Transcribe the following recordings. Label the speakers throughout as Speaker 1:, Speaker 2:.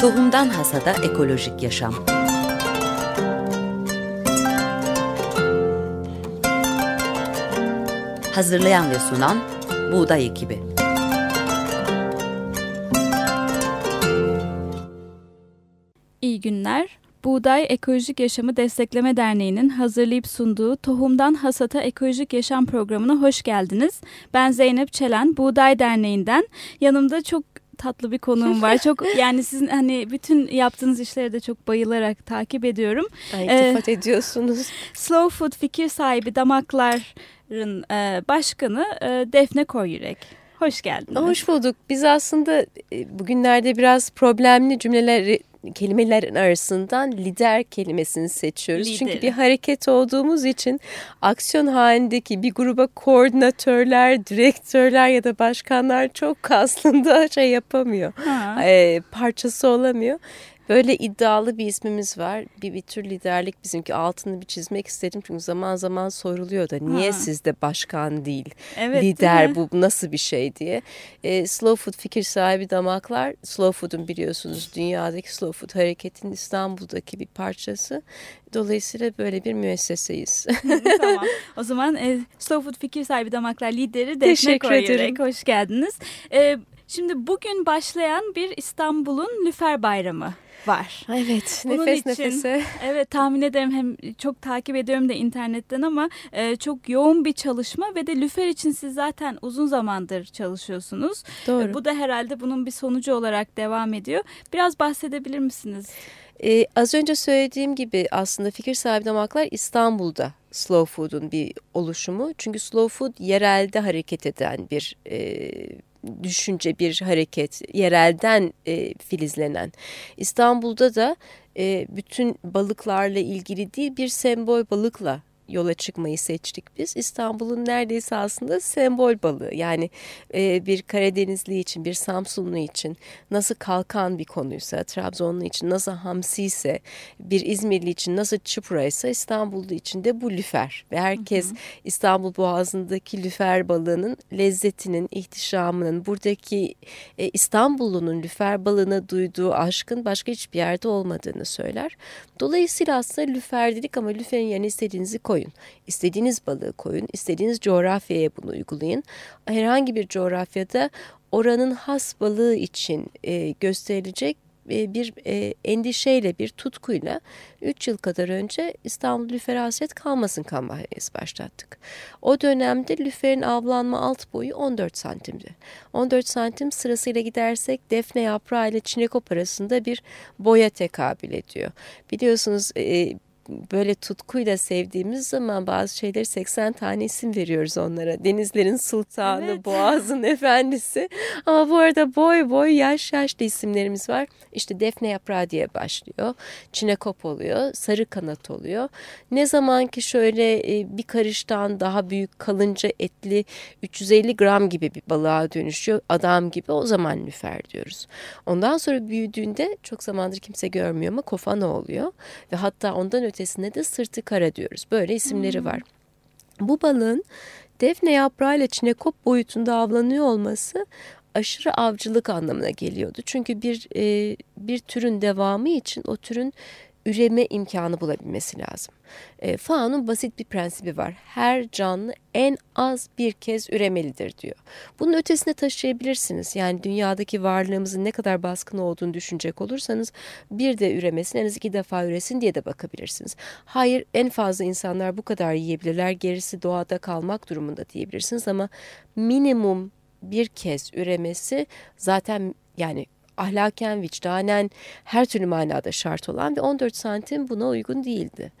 Speaker 1: Tohumdan Hasada Ekolojik Yaşam Hazırlayan ve sunan Buğday Ekibi
Speaker 2: İyi günler. Buğday Ekolojik Yaşamı Destekleme Derneği'nin hazırlayıp sunduğu Tohumdan Hasata Ekolojik Yaşam programına hoş geldiniz. Ben Zeynep Çelen, Buğday Derneği'nden. Yanımda çok tatlı bir konuğum var. Çok yani sizin hani bütün yaptığınız işleri de çok bayılarak takip ediyorum.
Speaker 3: Ay, iltifat ee, ediyorsunuz.
Speaker 2: Slow Food fikir sahibi Damaklar'ın e, başkanı e, Defne Koyürek. Hoş geldiniz.
Speaker 3: Hoş bulduk. Biz aslında e, bugünlerde biraz problemli cümleler kelimelerin arasından lider kelimesini seçiyoruz. Lideri. Çünkü bir hareket olduğumuz için aksiyon halindeki bir gruba koordinatörler, direktörler ya da başkanlar çok aslında şey yapamıyor. E, parçası olamıyor. Böyle iddialı bir ismimiz var. Bir, bir tür liderlik bizimki altını bir çizmek istedim. Çünkü zaman zaman soruluyor da niye ha. sizde başkan değil, evet, lider değil bu nasıl bir şey diye. E, slow Food fikir sahibi damaklar. Slow Food'un biliyorsunuz dünyadaki Slow Food hareketin İstanbul'daki bir parçası. Dolayısıyla böyle bir müesseseyiz.
Speaker 2: tamam. O zaman e, Slow Food fikir sahibi damaklar lideri Defne Koyerek hoş geldiniz. E, şimdi bugün başlayan bir İstanbul'un Lüfer Bayramı var.
Speaker 3: Evet Bunun nefes için, nefese.
Speaker 2: Evet tahmin ederim hem çok takip ediyorum da internetten ama e, çok yoğun bir çalışma ve de lüfer için siz zaten uzun zamandır çalışıyorsunuz. Doğru. E, bu da herhalde bunun bir sonucu olarak devam ediyor. Biraz bahsedebilir misiniz?
Speaker 3: Ee, az önce söylediğim gibi aslında fikir sahibi damaklar İstanbul'da slow food'un bir oluşumu. Çünkü slow food yerelde hareket eden bir e, düşünce bir hareket yerelden e, filizlenen. İstanbul'da da e, bütün balıklarla ilgili değil bir sembol balıkla yola çıkmayı seçtik biz. İstanbul'un neredeyse aslında sembol balığı. Yani e, bir Karadenizli için, bir Samsunlu için nasıl kalkan bir konuysa, Trabzonlu için nasıl hamsi ise, bir İzmirli için nasıl çıpra ise İstanbullu için de bu lüfer. Ve herkes hı hı. İstanbul Boğazı'ndaki lüfer balığının lezzetinin, ihtişamının, buradaki e, İstanbullunun lüfer balığına duyduğu aşkın başka hiçbir yerde olmadığını söyler. Dolayısıyla aslında lüfer dedik ama lüferin yerine istediğinizi koyun koyun. İstediğiniz balığı koyun. İstediğiniz coğrafyaya bunu uygulayın. Herhangi bir coğrafyada oranın has balığı için e, gösterilecek e, bir e, endişeyle, bir tutkuyla 3 yıl kadar önce İstanbul Lüfer Hasret Kalmasın kampanyası başlattık. O dönemde lüferin avlanma alt boyu 14 santimdi. 14 santim sırasıyla gidersek defne yaprağı ile çinekop arasında bir boya tekabül ediyor. Biliyorsunuz e, böyle tutkuyla sevdiğimiz zaman bazı şeyleri 80 tane isim veriyoruz onlara. Denizlerin sultanı, evet. boğazın efendisi. Ama bu arada boy boy yaş yaşlı isimlerimiz var. İşte defne yaprağı diye başlıyor. Çinekop oluyor, sarı kanat oluyor. Ne zaman ki şöyle e, bir karıştan daha büyük kalınca etli 350 gram gibi bir balığa dönüşüyor. Adam gibi o zaman lüfer diyoruz. Ondan sonra büyüdüğünde çok zamandır kimse görmüyor ama kofana oluyor. Ve hatta ondan öte ötesine de sırtı kara diyoruz. Böyle isimleri hmm. var. Bu balığın defne yaprağıyla çinekop boyutunda avlanıyor olması aşırı avcılık anlamına geliyordu. Çünkü bir e, bir türün devamı için o türün üreme imkanı bulabilmesi lazım. E, FAO'nun basit bir prensibi var. Her canlı en az bir kez üremelidir diyor. Bunun ötesine taşıyabilirsiniz. Yani dünyadaki varlığımızın ne kadar baskın olduğunu düşünecek olursanız bir de üremesin en az iki defa üresin diye de bakabilirsiniz. Hayır en fazla insanlar bu kadar yiyebilirler gerisi doğada kalmak durumunda diyebilirsiniz ama minimum bir kez üremesi zaten yani ahlaken, vicdanen her türlü manada şart olan ve 14 santim buna uygun değildi.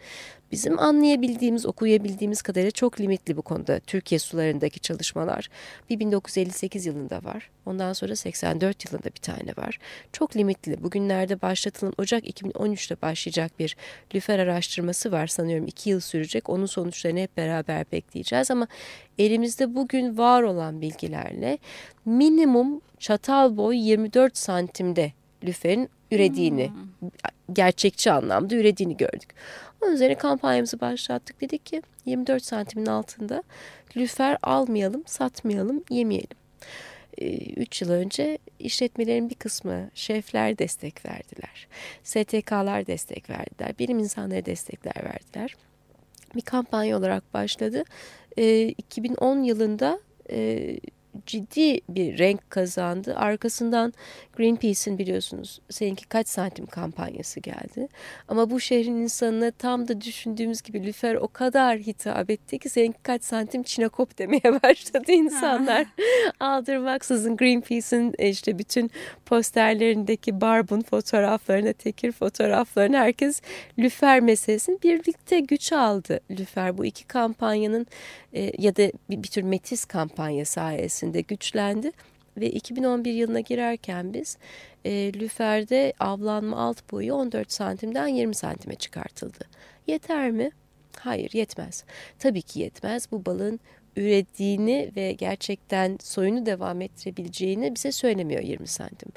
Speaker 3: Bizim anlayabildiğimiz, okuyabildiğimiz kadarıyla çok limitli bu konuda Türkiye sularındaki çalışmalar. Bir 1958 yılında var. Ondan sonra 84 yılında bir tane var. Çok limitli. Bugünlerde başlatılan Ocak 2013'te başlayacak bir lüfer araştırması var. Sanıyorum 2 yıl sürecek. Onun sonuçlarını hep beraber bekleyeceğiz ama elimizde bugün var olan bilgilerle minimum çatal boy 24 santimde lüferin ürediğini, hmm. gerçekçi anlamda ürediğini gördük. Onun üzerine kampanyamızı başlattık. Dedik ki 24 santimin altında lüfer almayalım, satmayalım, yemeyelim. 3 yıl önce işletmelerin bir kısmı şefler destek verdiler. STK'lar destek verdiler. Bilim insanları destekler verdiler. Bir kampanya olarak başladı. E, 2010 yılında e, ciddi bir renk kazandı. Arkasından Greenpeace'in biliyorsunuz seninki kaç santim kampanyası geldi. Ama bu şehrin insanına tam da düşündüğümüz gibi lüfer o kadar hitap etti ki seninki kaç santim çinakop demeye başladı insanlar. Aldırmaksızın Greenpeace'in e, işte bütün posterlerindeki barbun fotoğraflarına, tekir fotoğraflarına herkes lüfer meselesini birlikte güç aldı. Lüfer bu iki kampanyanın e, ya da bir, bir tür metis kampanya sayesinde güçlendi. Ve 2011 yılına girerken biz e, lüferde avlanma alt boyu 14 santimden 20 santime çıkartıldı. Yeter mi? Hayır yetmez. Tabii ki yetmez. Bu balığın ürettiğini ve gerçekten soyunu devam ettirebileceğini bize söylemiyor 20 santim.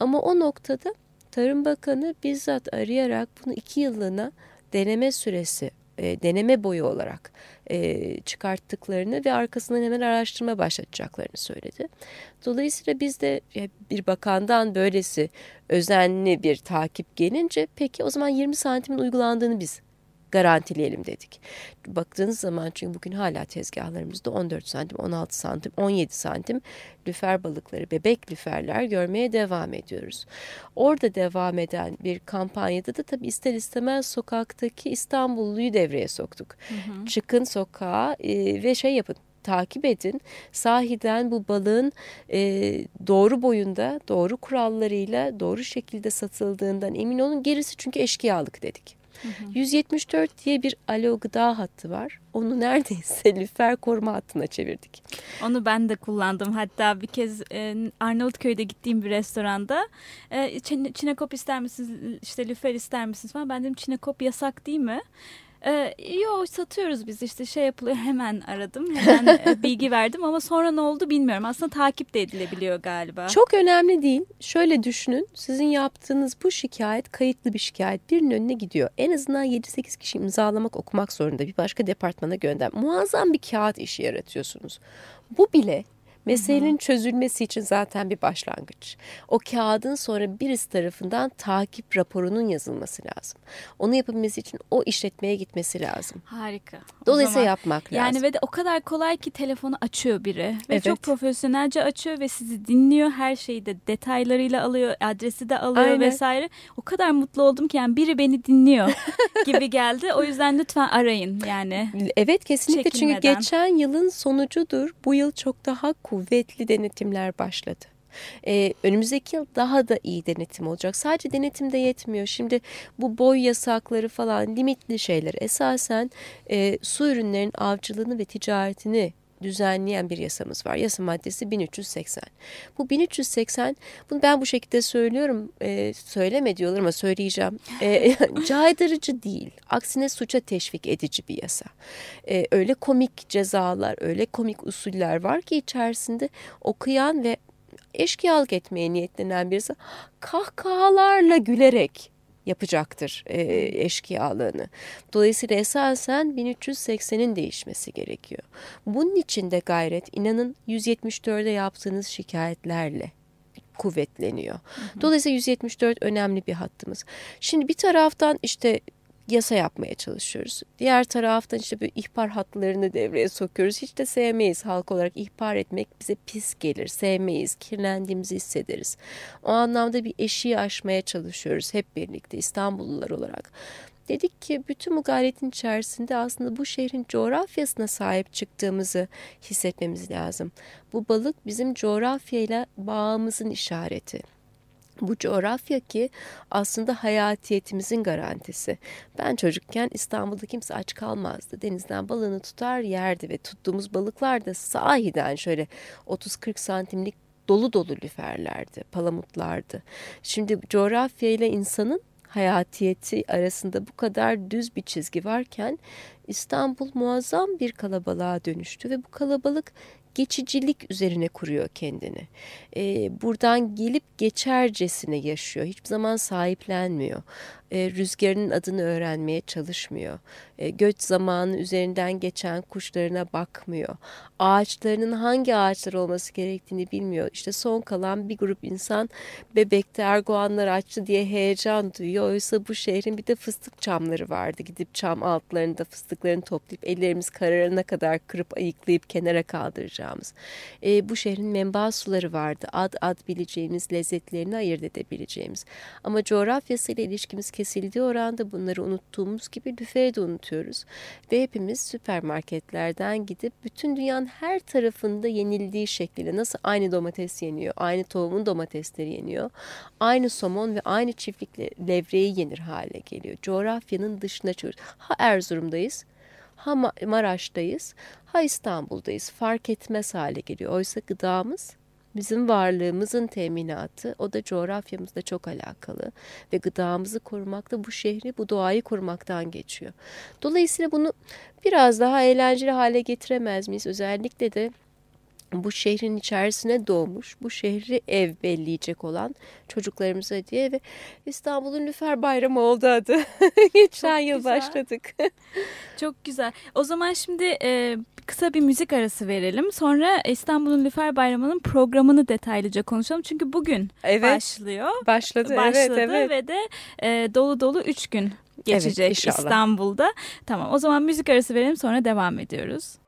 Speaker 3: Ama o noktada Tarım Bakanı bizzat arayarak bunu iki yıllığına deneme süresi e, deneme boyu olarak e, çıkarttıklarını ve arkasından hemen araştırma başlatacaklarını söyledi. Dolayısıyla biz de bir bakandan böylesi özenli bir takip gelince peki o zaman 20 santimin uygulandığını biz garantileyelim dedik. Baktığınız zaman çünkü bugün hala tezgahlarımızda 14 santim, 16 santim, 17 santim lüfer balıkları, bebek lüferler görmeye devam ediyoruz. Orada devam eden bir kampanyada da tabii ister istemez sokaktaki İstanbulluyu devreye soktuk. Hı hı. Çıkın sokağa e, ve şey yapın takip edin. Sahiden bu balığın e, doğru boyunda, doğru kurallarıyla, doğru şekilde satıldığından emin olun. Gerisi çünkü eşkıyalık dedik. Hı hı. 174 diye bir alo gıda hattı var. Onu neredeyse lüfer koruma hattına çevirdik.
Speaker 2: Onu ben de kullandım. Hatta bir kez e, Arnavutköy'de gittiğim bir restoranda e, çinekop ister misiniz, işte lüfer ister misiniz falan. Ben dedim çinekop yasak değil mi? Ee, yo satıyoruz biz işte şey yapılıyor hemen aradım hemen e, bilgi verdim ama sonra ne oldu bilmiyorum. Aslında takip de edilebiliyor galiba.
Speaker 3: Çok önemli değil. Şöyle düşünün sizin yaptığınız bu şikayet kayıtlı bir şikayet. Birinin önüne gidiyor. En azından 7-8 kişi imzalamak okumak zorunda. Bir başka departmana gönder. Muazzam bir kağıt işi yaratıyorsunuz. Bu bile Meselenin çözülmesi için zaten bir başlangıç. O kağıdın sonra birisi tarafından takip raporunun yazılması lazım. Onu yapabilmesi için o işletmeye gitmesi lazım.
Speaker 2: Harika.
Speaker 3: Dolayısıyla zaman, yapmak lazım.
Speaker 2: Yani ve de o kadar kolay ki telefonu açıyor biri. Ve evet. çok profesyonelce açıyor ve sizi dinliyor. Her şeyi de detaylarıyla alıyor. Adresi de alıyor Aynen. vesaire. O kadar mutlu oldum ki yani biri beni dinliyor gibi geldi. O yüzden lütfen arayın yani.
Speaker 3: Evet kesinlikle çünkü geçen yılın sonucudur. Bu yıl çok daha kuvvetli denetimler başladı. Ee, önümüzdeki yıl daha da iyi denetim olacak. Sadece denetim de yetmiyor. Şimdi bu boy yasakları falan limitli şeyler. Esasen e, su ürünlerin avcılığını ve ticaretini düzenleyen bir yasamız var. Yasa maddesi 1380. Bu 1380 bunu ben bu şekilde söylüyorum e, söyleme diyorlar ama söyleyeceğim. E, caydırıcı değil. Aksine suça teşvik edici bir yasa. E, öyle komik cezalar, öyle komik usuller var ki içerisinde okuyan ve eşkıyalık etmeye niyetlenen birisi kahkahalarla gülerek yapacaktır e, eşkıyalığını. Dolayısıyla esasen 1380'in değişmesi gerekiyor. Bunun için de gayret inanın 174'e yaptığınız şikayetlerle kuvvetleniyor. Hı hı. Dolayısıyla 174 önemli bir hattımız. Şimdi bir taraftan işte yasa yapmaya çalışıyoruz. Diğer taraftan işte bir ihbar hatlarını devreye sokuyoruz. Hiç de sevmeyiz halk olarak ihbar etmek bize pis gelir. Sevmeyiz, kirlendiğimizi hissederiz. O anlamda bir eşiği aşmaya çalışıyoruz hep birlikte İstanbullular olarak. Dedik ki bütün bu gayretin içerisinde aslında bu şehrin coğrafyasına sahip çıktığımızı hissetmemiz lazım. Bu balık bizim coğrafyayla bağımızın işareti. Bu coğrafya ki aslında hayatiyetimizin garantisi. Ben çocukken İstanbul'da kimse aç kalmazdı. Denizden balığını tutar yerdi ve tuttuğumuz balıklar da sahiden şöyle 30-40 santimlik dolu dolu lüferlerdi, palamutlardı. Şimdi coğrafya ile insanın hayatiyeti arasında bu kadar düz bir çizgi varken İstanbul muazzam bir kalabalığa dönüştü ve bu kalabalık geçicilik üzerine kuruyor kendini. E, buradan gelip geçercesine yaşıyor. Hiçbir zaman sahiplenmiyor e, rüzgarının adını öğrenmeye çalışmıyor. E, göç zamanı üzerinden geçen kuşlarına bakmıyor. Ağaçlarının hangi ağaçlar olması gerektiğini bilmiyor. İşte son kalan bir grup insan bebekte erguanlar açtı diye heyecan duyuyor. Oysa bu şehrin bir de fıstık çamları vardı. Gidip çam altlarında fıstıklarını toplayıp ellerimiz kararına kadar kırıp ayıklayıp kenara kaldıracağımız. E, bu şehrin menba suları vardı. Ad ad bileceğimiz, lezzetlerini ayırt edebileceğimiz. Ama coğrafyasıyla ilişkimiz kesildiği oranda bunları unuttuğumuz gibi lüferi de unutuyoruz. Ve hepimiz süpermarketlerden gidip bütün dünyanın her tarafında yenildiği şekilde nasıl aynı domates yeniyor, aynı tohumun domatesleri yeniyor, aynı somon ve aynı çiftlik levreği yenir hale geliyor. Coğrafyanın dışına çıkıyoruz. Ha Erzurum'dayız, ha Maraş'tayız, ha İstanbul'dayız. Fark etmez hale geliyor. Oysa gıdamız Bizim varlığımızın teminatı o da coğrafyamızla çok alakalı ve gıdamızı korumakta bu şehri bu doğayı korumaktan geçiyor. Dolayısıyla bunu biraz daha eğlenceli hale getiremez miyiz? Özellikle de bu şehrin içerisine doğmuş, bu şehri ev belleyecek olan çocuklarımıza diye ve İstanbul'un Lüfer Bayramı oldu adı. Geçen Çok yıl güzel. başladık.
Speaker 2: Çok güzel. O zaman şimdi e, kısa bir müzik arası verelim. Sonra İstanbul'un Lüfer Bayramı'nın programını detaylıca konuşalım. Çünkü bugün evet, başlıyor.
Speaker 3: Başladı,
Speaker 2: Başladı
Speaker 3: evet, evet.
Speaker 2: ve de e, dolu dolu üç gün geçecek evet, İstanbul'da. Tamam o zaman müzik arası verelim sonra devam ediyoruz.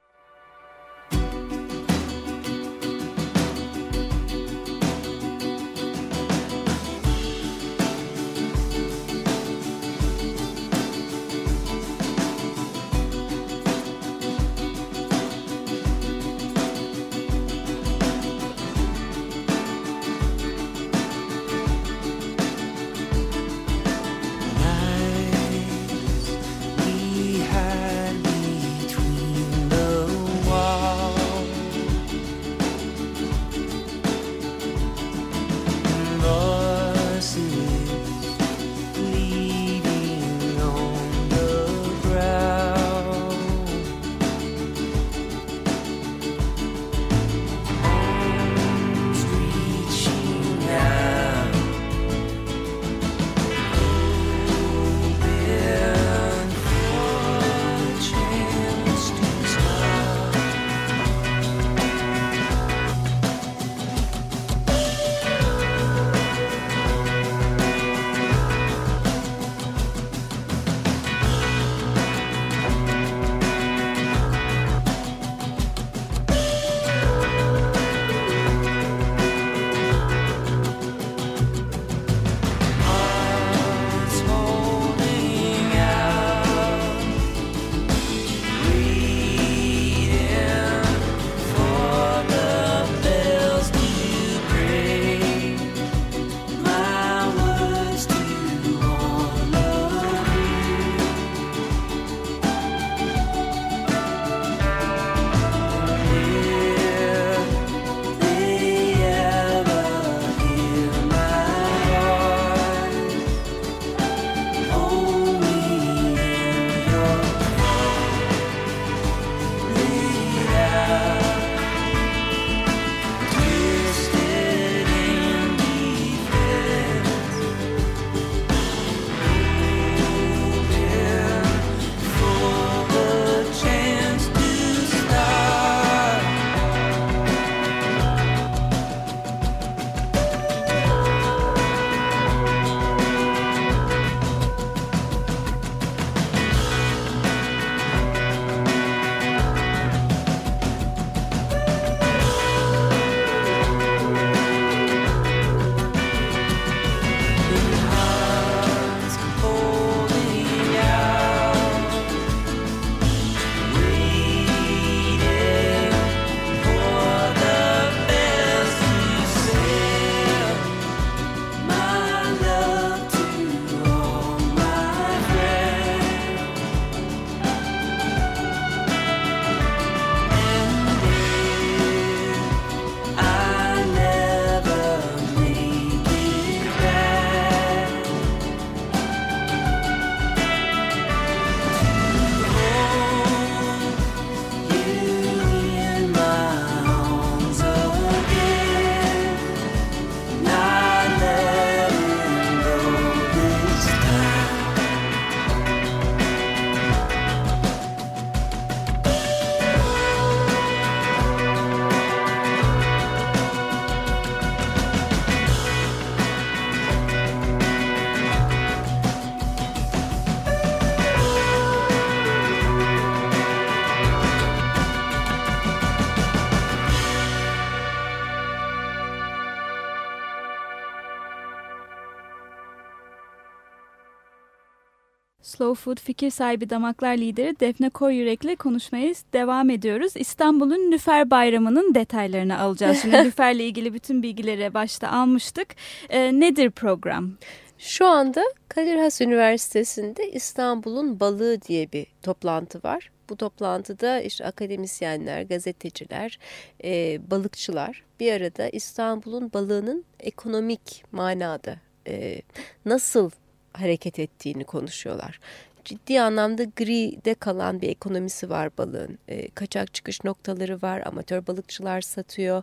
Speaker 2: Slow Food fikir sahibi damaklar lideri Defne Koyürek'le konuşmaya devam ediyoruz. İstanbul'un Lüfer Bayramı'nın detaylarını alacağız. Şimdi Lüfer'le ilgili bütün bilgileri başta almıştık. E, nedir program?
Speaker 3: Şu anda Kadir Has Üniversitesi'nde İstanbul'un Balığı diye bir toplantı var. Bu toplantıda işte akademisyenler, gazeteciler, e, balıkçılar bir arada İstanbul'un balığının ekonomik manada e, nasıl hareket ettiğini konuşuyorlar. Ciddi anlamda gride kalan bir ekonomisi var balığın. E, kaçak çıkış noktaları var, amatör balıkçılar satıyor.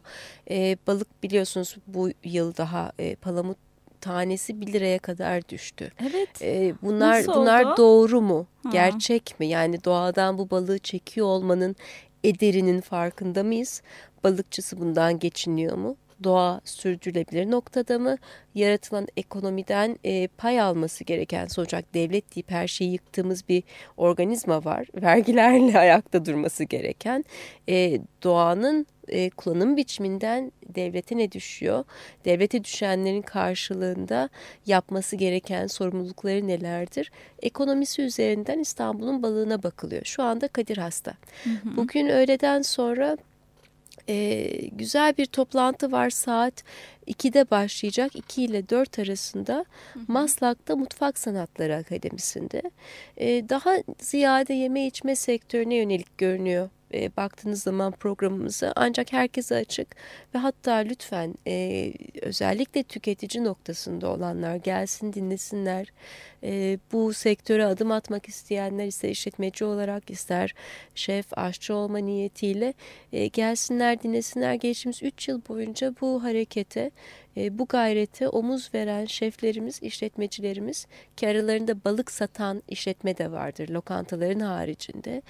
Speaker 3: E, balık biliyorsunuz bu yıl daha e, palamut tanesi 1 liraya kadar düştü.
Speaker 2: Evet.
Speaker 3: Ee, bunlar Nasıl bunlar oldu? doğru mu? Ha. Gerçek mi? Yani doğadan bu balığı çekiyor olmanın ederinin farkında mıyız? Balıkçısı bundan geçiniyor mu? Doğa sürdürülebilir noktada mı? Yaratılan ekonomiden e, pay alması gereken sonuç olarak devlet deyip her şeyi yıktığımız bir organizma var. Vergilerle ayakta durması gereken e, doğanın e, kullanım biçiminden devlete ne düşüyor? Devlete düşenlerin karşılığında yapması gereken sorumlulukları nelerdir? Ekonomisi üzerinden İstanbul'un balığına bakılıyor. Şu anda Kadir hasta. Hı hı. Bugün öğleden sonra e, güzel bir toplantı var. Saat 2'de başlayacak. 2 ile 4 arasında Maslak'ta Mutfak Sanatları Akademisi'nde. E, daha ziyade yeme içme sektörüne yönelik görünüyor e, baktığınız zaman programımıza ancak herkese açık ve hatta lütfen e, özellikle tüketici noktasında olanlar gelsin dinlesinler. E, bu sektöre adım atmak isteyenler ister işletmeci olarak ister şef aşçı olma niyetiyle e, gelsinler dinlesinler. Geçtiğimiz 3 yıl boyunca bu harekete bu gayrete omuz veren şeflerimiz, işletmecilerimiz ki aralarında balık satan işletme de vardır lokantaların haricinde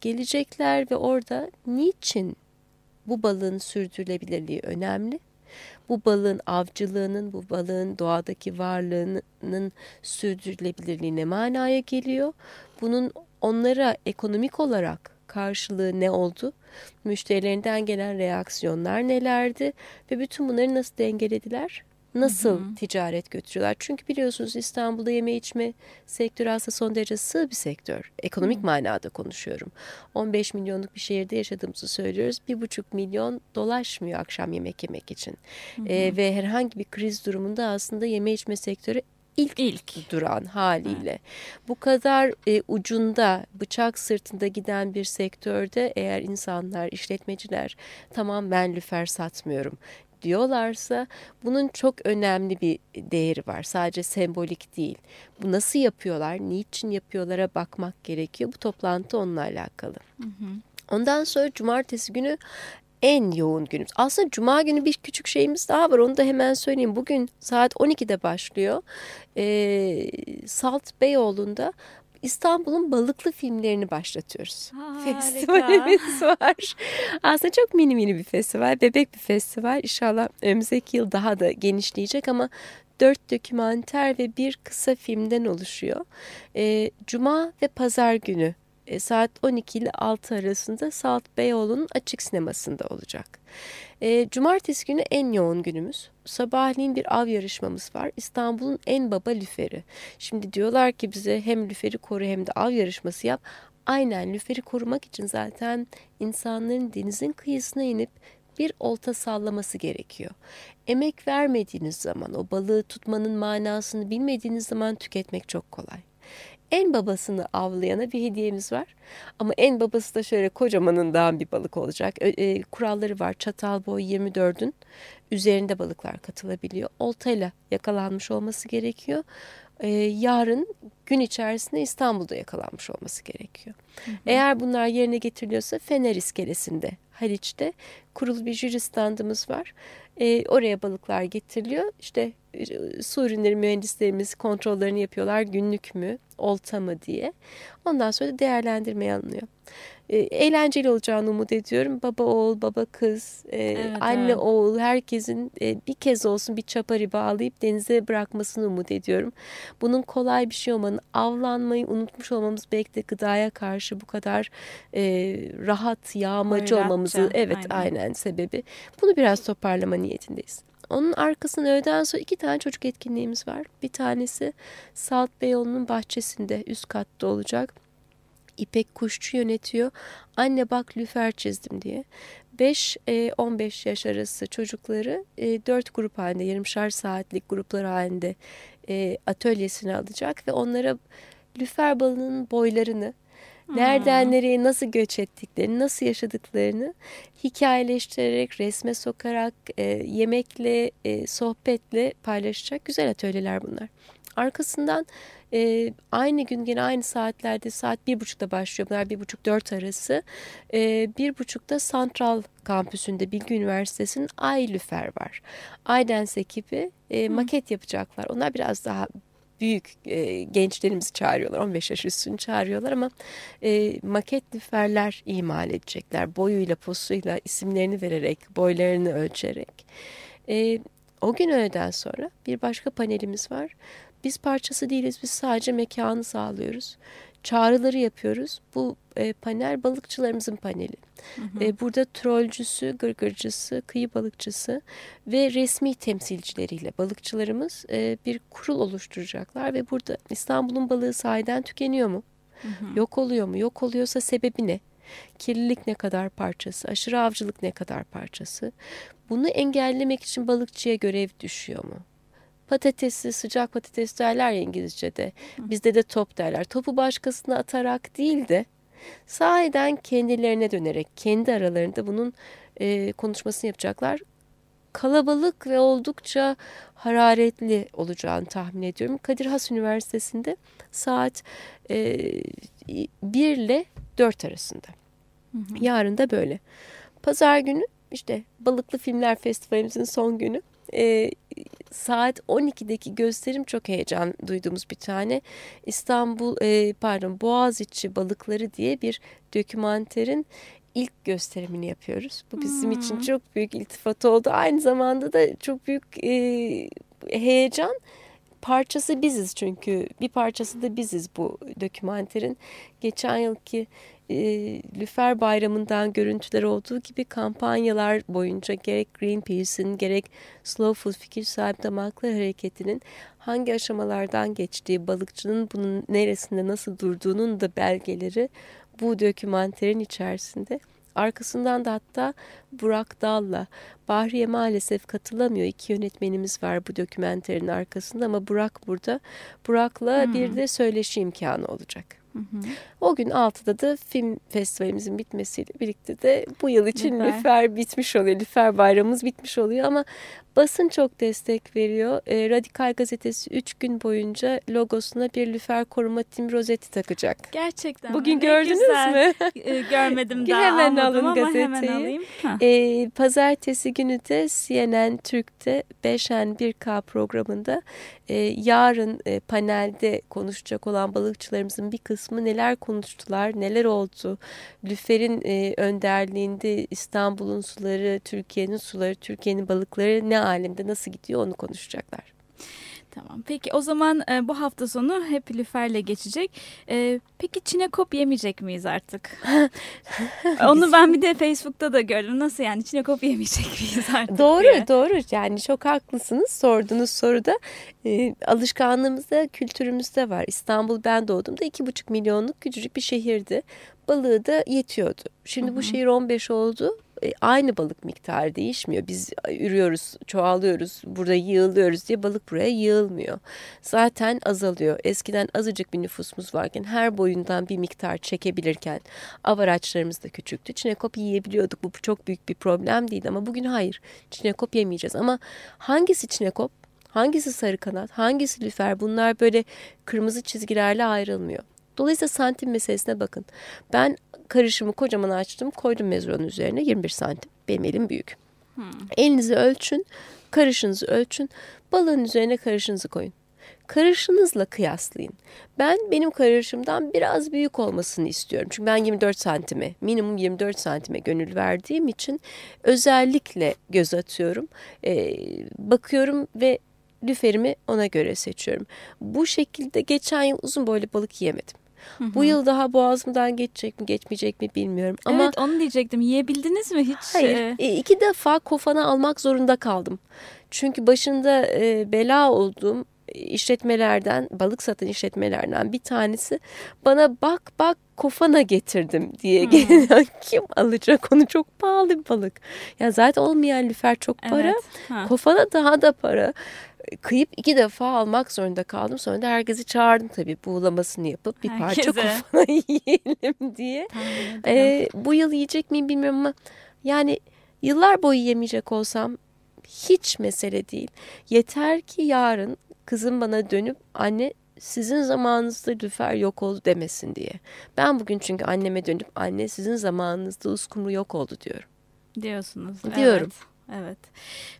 Speaker 3: gelecekler ve orada niçin bu balığın sürdürülebilirliği önemli? Bu balığın avcılığının, bu balığın doğadaki varlığının sürdürülebilirliği ne manaya geliyor? Bunun onlara ekonomik olarak karşılığı ne oldu? Müşterilerinden gelen reaksiyonlar nelerdi? Ve bütün bunları nasıl dengelediler? Nasıl hı hı. ticaret götürüyorlar? Çünkü biliyorsunuz İstanbul'da yeme içme sektörü aslında son derece sığ bir sektör. Ekonomik hı. manada konuşuyorum. 15 milyonluk bir şehirde yaşadığımızı söylüyoruz. 1,5 milyon dolaşmıyor akşam yemek yemek için. Hı hı. E, ve herhangi bir kriz durumunda aslında yeme içme sektörü ilk, ilk duran haliyle. Evet. Bu kadar e, ucunda bıçak sırtında giden bir sektörde eğer insanlar, işletmeciler tamam ben lüfer satmıyorum diyorlarsa bunun çok önemli bir değeri var. Sadece sembolik değil. Bu nasıl yapıyorlar, niçin yapıyorlara bakmak gerekiyor. Bu toplantı onunla alakalı. Hı hı. Ondan sonra cumartesi günü en yoğun günümüz. Aslında cuma günü bir küçük şeyimiz daha var. Onu da hemen söyleyeyim. Bugün saat 12'de başlıyor. Ee, Salt Beyoğlu'nda İstanbul'un balıklı filmlerini başlatıyoruz.
Speaker 2: Harika.
Speaker 3: Festivalimiz var. Aslında çok mini mini bir festival, bebek bir festival. İnşallah önümüzdeki yıl daha da genişleyecek ama dört dokümanter ve bir kısa filmden oluşuyor. E, Cuma ve Pazar günü e, saat 12 ile 6 arasında Salt Beyoğlu'nun açık sinemasında olacak. E, cumartesi günü en yoğun günümüz. Sabahleyin bir av yarışmamız var. İstanbul'un en baba lüferi. Şimdi diyorlar ki bize hem lüferi koru hem de av yarışması yap. Aynen lüferi korumak için zaten insanların denizin kıyısına inip bir olta sallaması gerekiyor. Emek vermediğiniz zaman, o balığı tutmanın manasını bilmediğiniz zaman tüketmek çok kolay en babasını avlayana bir hediyemiz var. Ama en babası da şöyle kocamanından bir balık olacak. E, kuralları var. Çatal boy 24'ün üzerinde balıklar katılabiliyor. Oltayla yakalanmış olması gerekiyor. E, yarın gün içerisinde İstanbul'da yakalanmış olması gerekiyor. Hı hı. Eğer bunlar yerine getiriliyorsa Fener iskelesinde Haliç'te kurulu bir jüri standımız var. E, oraya balıklar getiriliyor. İşte e, su ürünleri mühendislerimiz kontrollerini yapıyorlar. Günlük mü, olta mı diye. Ondan sonra da değerlendirmeye alınıyor. E, eğlenceli olacağını umut ediyorum. Baba oğul, baba kız, e, evet, anne evet. oğul herkesin e, bir kez olsun bir çapari bağlayıp denize bırakmasını umut ediyorum. Bunun kolay bir şey olmanın, avlanmayı unutmuş olmamız belki de gıdaya karşı bu kadar e, rahat, yağmacı Hayratça, olmamızı evet aynen. aynen sebebi. Bunu biraz toparlama niyetindeyiz. Onun arkasında öğleden sonra iki tane çocuk etkinliğimiz var. Bir tanesi Salt Beyoğlu'nun bahçesinde üst katta olacak. İpek Kuşçu yönetiyor. Anne bak lüfer çizdim diye. 5-15 e, yaş arası çocukları 4 e, grup halinde yarımşar saatlik gruplar halinde e, atölyesine alacak ve onlara lüfer balının boylarını nereden nereye nasıl göç ettiklerini, nasıl yaşadıklarını hikayeleştirerek, resme sokarak, yemekle, sohbetle paylaşacak güzel atölyeler bunlar. Arkasından e, aynı gün yine aynı saatlerde saat bir buçukta başlıyor bunlar bir buçuk dört arası. E, bir buçukta Santral kampüsünde Bilgi Üniversitesi'nin Aylüfer var. Aydens ekibi e, maket yapacaklar. Onlar biraz daha büyük e, gençlerimizi çağırıyorlar. 15 yaş üstünü çağırıyorlar ama e, maket lüferler imal edecekler. Boyuyla, posuyla, isimlerini vererek, boylarını ölçerek. E, o gün öğleden sonra bir başka panelimiz var. Biz parçası değiliz, biz sadece mekanı sağlıyoruz. Çağrıları yapıyoruz. Bu e, panel balıkçılarımızın paneli. Hı hı. E, burada trollcüsü, gırgırcısı, kıyı balıkçısı ve resmi temsilcileriyle balıkçılarımız e, bir kurul oluşturacaklar. Ve burada İstanbul'un balığı sahiden tükeniyor mu? Hı hı. Yok oluyor mu? Yok oluyorsa sebebi ne? Kirlilik ne kadar parçası, aşırı avcılık ne kadar parçası? Bunu engellemek için balıkçıya görev düşüyor mu? Patatesi sıcak patates derler ya İngilizce'de. Bizde de top derler. Topu başkasına atarak değil de sahiden kendilerine dönerek kendi aralarında bunun e, konuşmasını yapacaklar. Kalabalık ve oldukça hararetli olacağını tahmin ediyorum. Kadir Has Üniversitesi'nde saat e, 1 ile 4 arasında. Hı hı. Yarın da böyle. Pazar günü işte Balıklı Filmler Festivalimizin son günü e, saat 12'deki gösterim çok heyecan duyduğumuz bir tane. İstanbul e, pardon Boğaziçi Balıkları diye bir dokümanterin ilk gösterimini yapıyoruz. Bu bizim hmm. için çok büyük iltifat oldu. Aynı zamanda da çok büyük e, heyecan parçası biziz çünkü bir parçası da biziz bu dokümanterin. Geçen yılki e, Lüfer Bayramı'ndan görüntüler olduğu gibi kampanyalar boyunca gerek Greenpeace'in gerek Slow Food Fikir Sahibi Damaklı Hareketi'nin hangi aşamalardan geçtiği, balıkçının bunun neresinde nasıl durduğunun da belgeleri bu dokümanterin içerisinde. Arkasından da hatta Burak Dal'la Bahriye maalesef katılamıyor. İki yönetmenimiz var bu dokümenterin arkasında ama Burak burada. Burak'la hmm. bir de söyleşi imkanı olacak. Hı hı. O gün 6'da da film festivalimizin bitmesiyle birlikte de bu yıl için Lüfer, Lüfer bitmiş oluyor. Lüfer bayramımız bitmiş oluyor ama basın çok destek veriyor. E, Radikal Gazetesi 3 gün boyunca logosuna bir Lüfer koruma tim rozeti takacak.
Speaker 2: Gerçekten
Speaker 3: Bugün gördünüz güzel. mü?
Speaker 2: E, görmedim daha hemen alın ama gazeteyi. hemen alayım.
Speaker 3: E, pazartesi günü de CNN Türk'te 5N1K programında e, yarın e, panelde konuşacak olan balıkçılarımızın bir kısmı neler konuştular, neler oldu? Lüfer'in e, önderliğinde İstanbul'un suları, Türkiye'nin suları, Türkiye'nin balıkları ne alemde nasıl gidiyor onu konuşacaklar.
Speaker 2: Tamam. Peki o zaman e, bu hafta sonu hep lüferle geçecek. E, peki çinekop yemeyecek miyiz artık? Onu ben bir de Facebook'ta da gördüm. Nasıl yani çinekop yemeyecek miyiz artık
Speaker 3: Doğru
Speaker 2: diye.
Speaker 3: doğru. Yani çok haklısınız. Sorduğunuz soruda e, alışkanlığımızda, kültürümüzde var. İstanbul ben doğduğumda iki buçuk milyonluk küçücük bir şehirdi. Balığı da yetiyordu. Şimdi Hı -hı. bu şehir 15 oldu. E, aynı balık miktarı değişmiyor. Biz ürüyoruz, çoğalıyoruz, burada yığılıyoruz diye balık buraya yığılmıyor. Zaten azalıyor. Eskiden azıcık bir nüfusumuz varken her boyundan bir miktar çekebilirken av araçlarımız da küçüktü. Çinekop yiyebiliyorduk. Bu çok büyük bir problem değil ama bugün hayır. Çinekop yemeyeceğiz ama hangisi çinekop? Hangisi sarı kanat? Hangisi lüfer? Bunlar böyle kırmızı çizgilerle ayrılmıyor. Dolayısıyla santim meselesine bakın. Ben karışımı kocaman açtım koydum mezronun üzerine 21 santim. Benim elim büyük. Hmm. Elinizi ölçün, karışınızı ölçün, balığın üzerine karışınızı koyun. Karışınızla kıyaslayın. Ben benim karışımdan biraz büyük olmasını istiyorum. Çünkü ben 24 santime, minimum 24 santime gönül verdiğim için özellikle göz atıyorum. Ee, bakıyorum ve lüferimi ona göre seçiyorum. Bu şekilde geçen yıl uzun boylu balık yemedim. Hı hı. Bu yıl daha boğazımdan geçecek mi geçmeyecek mi bilmiyorum. Ama
Speaker 2: evet onu diyecektim. Yiyebildiniz mi hiç?
Speaker 3: Hayır. E, iki defa kofana almak zorunda kaldım. Çünkü başında e, bela olduğum işletmelerden, balık satan işletmelerden bir tanesi bana bak bak kofana getirdim diye hmm. geliyor. Kim alacak onu çok pahalı bir balık. Ya zaten olmayan lüfer çok para. Evet. Kofana daha da para. Kıyıp iki defa almak zorunda kaldım. Sonra da herkesi çağırdım tabii buğulamasını yapıp bir Herkese. parça kofana yiyelim diye. Ee, bu yıl yiyecek miyim bilmiyorum ama yani yıllar boyu yemeyecek olsam hiç mesele değil. Yeter ki yarın kızım bana dönüp anne sizin zamanınızda lüfer yok oldu demesin diye. Ben bugün çünkü anneme dönüp anne sizin zamanınızda uskumru yok oldu diyorum.
Speaker 2: Diyorsunuz.
Speaker 3: Diyorum.
Speaker 2: Evet. Evet.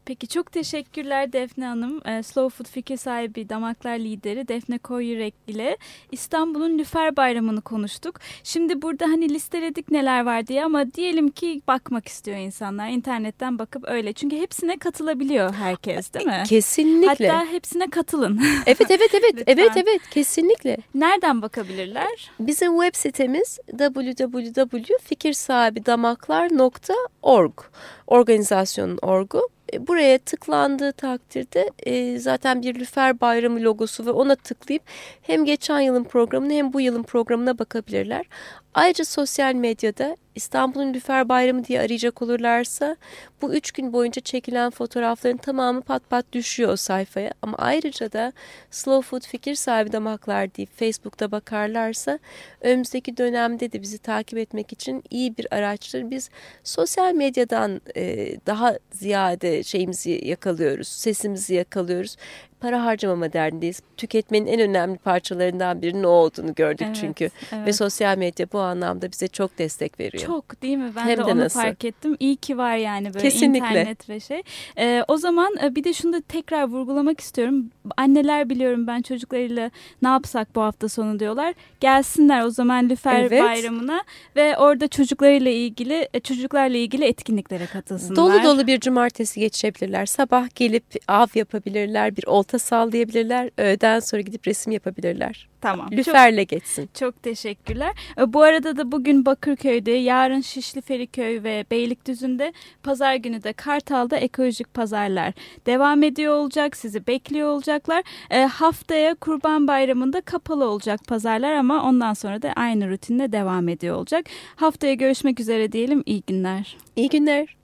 Speaker 2: Peki çok teşekkürler Defne Hanım. E, Slow Food fikir sahibi Damaklar lideri Defne Koyurek ile İstanbul'un Lüfer Bayramı'nı konuştuk. Şimdi burada hani listeledik neler var diye ama diyelim ki bakmak istiyor insanlar. internetten bakıp öyle. Çünkü hepsine katılabiliyor herkes değil mi?
Speaker 3: Kesinlikle.
Speaker 2: Hatta hepsine katılın.
Speaker 3: Evet evet evet. evet evet kesinlikle.
Speaker 2: Nereden bakabilirler?
Speaker 3: Bizim web sitemiz www.fikirsahibidamaklar.org organizasyonun orgu. E, buraya tıklandığı takdirde e, zaten bir Lüfer Bayramı logosu ve ona tıklayıp hem geçen yılın programına hem bu yılın programına bakabilirler. Ayrıca sosyal medyada İstanbul'un Lüfer Bayramı diye arayacak olurlarsa bu üç gün boyunca çekilen fotoğrafların tamamı pat pat düşüyor o sayfaya. Ama ayrıca da Slow Food Fikir Sahibi Damaklar deyip Facebook'ta bakarlarsa önümüzdeki dönemde de bizi takip etmek için iyi bir araçtır. Biz sosyal medyadan e, daha ziyade şeyimizi yakalıyoruz, sesimizi yakalıyoruz para harcamama derdindeyiz. Tüketmenin en önemli parçalarından birinin o olduğunu gördük evet, çünkü. Evet. Ve sosyal medya bu anlamda bize çok destek veriyor.
Speaker 2: Çok değil mi? Ben Hem de, de onu nasıl? fark ettim. İyi ki var yani böyle Kesinlikle. internet ve şey. Ee, o zaman e, bir de şunu da tekrar vurgulamak istiyorum. Anneler biliyorum ben çocuklarıyla ne yapsak bu hafta sonu diyorlar. Gelsinler o zaman Lüfer evet. Bayramı'na ve orada çocuklarıyla ilgili e, çocuklarla ilgili etkinliklere katılsınlar.
Speaker 3: Dolu dolu bir cumartesi geçirebilirler. Sabah gelip av yapabilirler. Bir olta sağlayabilirler. Öğleden sonra gidip resim yapabilirler.
Speaker 2: Tamam.
Speaker 3: Lüferle çok, geçsin.
Speaker 2: Çok teşekkürler. E, bu arada da bugün Bakırköy'de, yarın Şişli Feriköy ve Beylikdüzü'nde, pazar günü de Kartal'da ekolojik pazarlar devam ediyor olacak. Sizi bekliyor olacaklar. E, haftaya Kurban Bayramı'nda kapalı olacak pazarlar ama ondan sonra da aynı rutinle devam ediyor olacak. Haftaya görüşmek üzere diyelim. İyi günler.
Speaker 3: İyi günler.